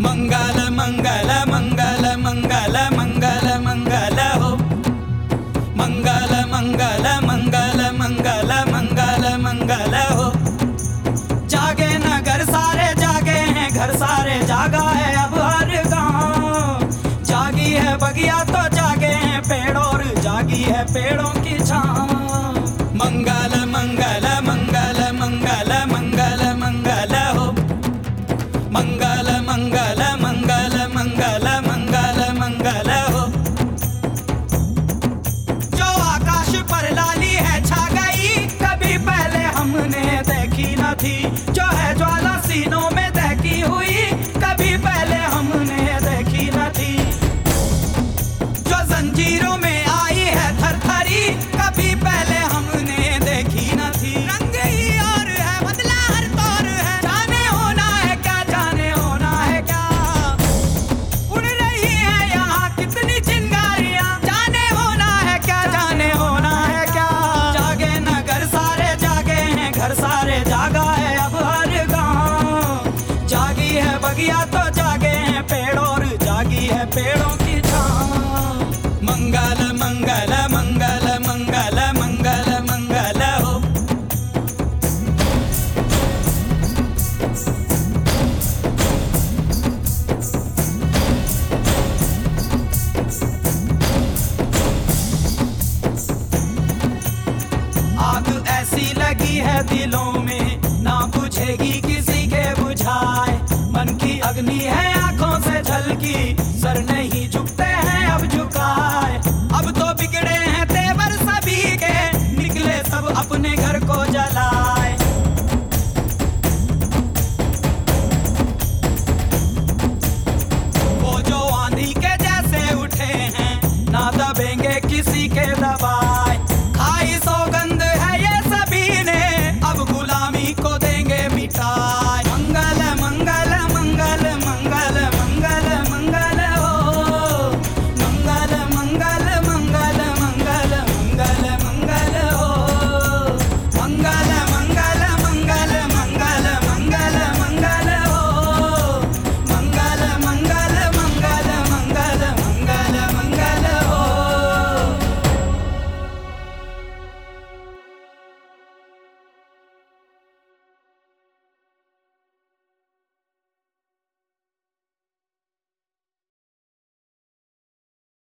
मंगल मंगल मंगल मंगल मंगल मंगल हो। मंगल मंगल मंगल मंगल मंगल मंगल हो। जागे नगर सारे, जागे हैं घर सारे, जागा है अब हर गाँव। जागी है बगिया तो जागे हैं पेड़ और जागी है पेड़ों की छांव। थी, जो है ज्वाला सीनों में दहकी हुई, कभी पहले हमने देखी न थी। जो जंजीरों जागी बगिया तो जागे हैं पेड़ और जागी है पेड़ों की छांव। मंगल मंगल मंगल मंगल मंगल मंगल हो। आग ऐसी लगी है दिलों में, ना बुझेगी के मन की अग्नि है